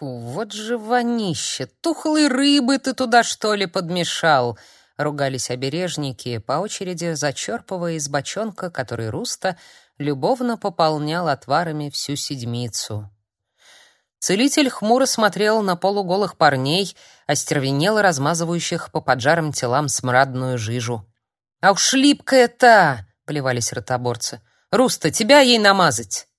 Фу, вот же вонище! Тухлой рыбы ты туда, что ли, подмешал? Ругались обережники, по очереди зачерпывая из бочонка, который Руста любовно пополнял отварами всю седмицу. Целитель хмуро смотрел на полуголых парней, остервенело размазывающих по поджарым телам смрадную жижу. «А уж липкая та!» — плевались ротоборцы. «Руста, тебя ей намазать!»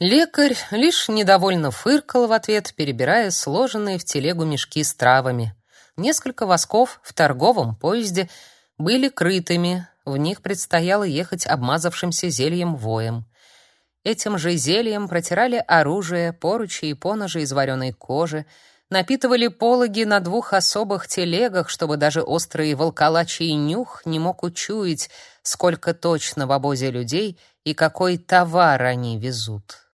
Лекарь лишь недовольно фыркал в ответ, перебирая сложенные в телегу мешки с травами. Несколько восков в торговом поезде были крытыми, в них предстояло ехать обмазавшимся зельем воем. Этим же зельем протирали оружие, поручи и поножи из вареной кожи, напитывали пологи на двух особых телегах, чтобы даже острый волколачий нюх не мог учуять, сколько точно в обозе людей и какой товар они везут.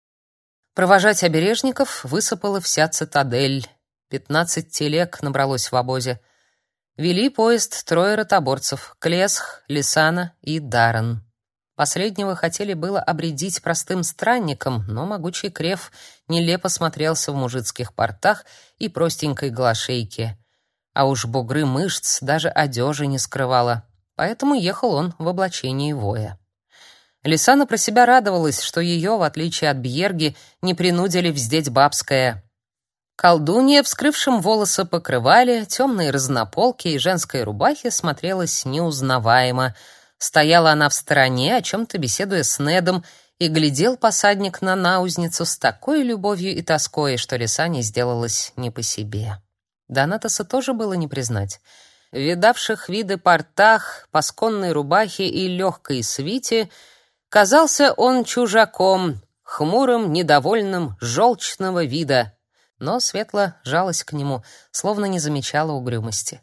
Провожать обережников высыпала вся цитадель. Пятнадцать телег набралось в обозе. Вели поезд трое ротоборцев — Клесх, Лисана и Даррен. Последнего хотели было обредить простым странником, но могучий крев нелепо смотрелся в мужицких портах и простенькой глашейке. А уж бугры мышц даже одежи не скрывала, поэтому ехал он в облачении воя. Лисана про себя радовалась, что ее, в отличие от Бьерги, не принудили вздеть бабское. Колдунья, вскрывшим волосы покрывали, темные разнополки и женской рубахе смотрелась неузнаваемо. Стояла она в стороне, о чем-то беседуя с Недом, и глядел посадник на наузницу с такой любовью и тоской, что Лисане сделалось не по себе. Донатоса тоже было не признать. Видавших виды портах, пасконной рубахе и легкой свите — Казался он чужаком, хмурым, недовольным, желчного вида, но светло жалась к нему, словно не замечала угрюмости.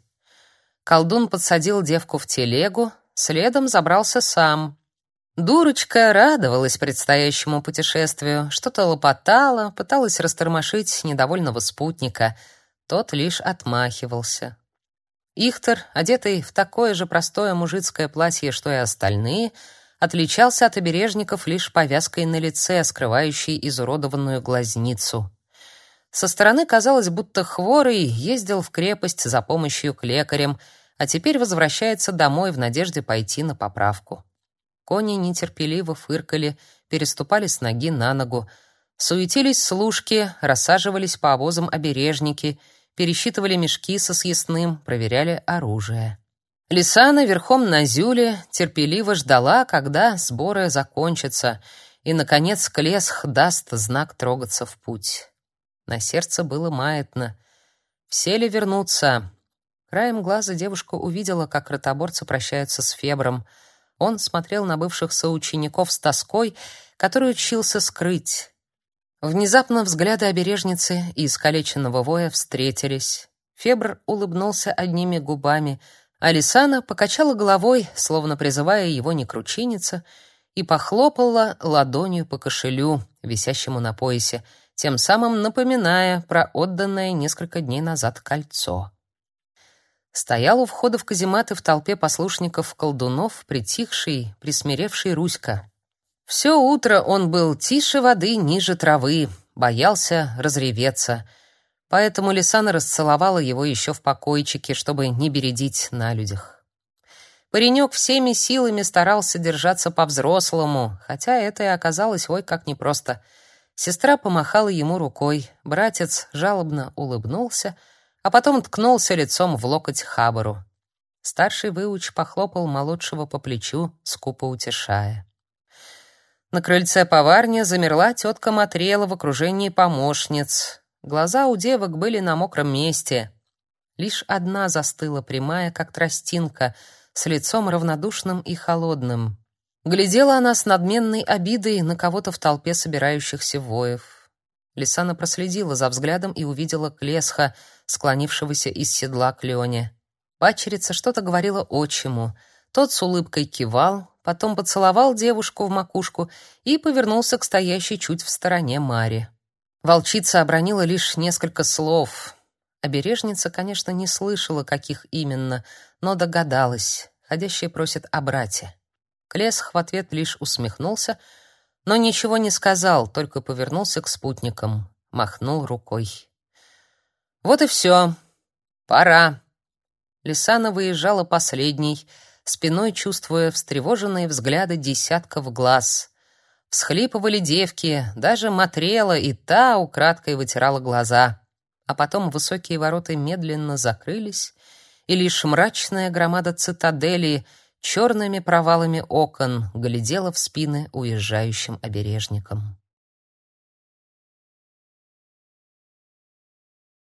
Колдун подсадил девку в телегу, следом забрался сам. Дурочка радовалась предстоящему путешествию, что-то лопотала, пыталась растормошить недовольного спутника. Тот лишь отмахивался. Ихтер, одетый в такое же простое мужицкое платье, что и остальные, — отличался от обережников лишь повязкой на лице, скрывающей изуродованную глазницу. Со стороны казалось, будто хворый ездил в крепость за помощью к лекарям, а теперь возвращается домой в надежде пойти на поправку. Кони нетерпеливо фыркали, переступали с ноги на ногу, суетились служки, рассаживались по обозам обережники, пересчитывали мешки со съестным, проверяли оружие. Лисана верхом на Зюле терпеливо ждала, когда сборы закончатся, и, наконец, Клесх даст знак трогаться в путь. На сердце было маятно. Все ли вернутся? Краем глаза девушка увидела, как ротоборцы прощаются с Фебром. Он смотрел на бывших соучеников с тоской, которую учился скрыть. Внезапно взгляды обережницы и искалеченного воя встретились. Фебр улыбнулся одними губами — Алисана покачала головой, словно призывая его не кручиниться, и похлопала ладонью по кошелю, висящему на поясе, тем самым напоминая про отданное несколько дней назад кольцо. Стоял у входа в казематы в толпе послушников колдунов, притихший, присмиревший Руська. Все утро он был тише воды, ниже травы, боялся разреветься — Поэтому Лисана расцеловала его еще в покойчике, чтобы не бередить на людях. Паренек всеми силами старался держаться по-взрослому, хотя это и оказалось ой как непросто. Сестра помахала ему рукой, братец жалобно улыбнулся, а потом ткнулся лицом в локоть Хабару. Старший выуч похлопал молодшего по плечу, скупо утешая. На крыльце поварни замерла тетка Матрела в окружении помощниц. Глаза у девок были на мокром месте. Лишь одна застыла прямая, как тростинка, с лицом равнодушным и холодным. Глядела она с надменной обидой на кого-то в толпе собирающихся воев. Лисана проследила за взглядом и увидела Клесха, склонившегося из седла к Лене. Пачерица что-то говорила отчиму. Тот с улыбкой кивал, потом поцеловал девушку в макушку и повернулся к стоящей чуть в стороне Маре. Волчица обронила лишь несколько слов. Обережница, конечно, не слышала, каких именно, но догадалась. Ходящие просят о брате. Клесх в ответ лишь усмехнулся, но ничего не сказал, только повернулся к спутникам, махнул рукой. Вот и все. Пора. Лисана выезжала последней, спиной чувствуя встревоженные взгляды десятков глаз. Всхлипывали девки, даже Матрела и та украдкой вытирала глаза. А потом высокие ворота медленно закрылись, и лишь мрачная громада цитадели черными провалами окон глядела в спины уезжающим обережникам.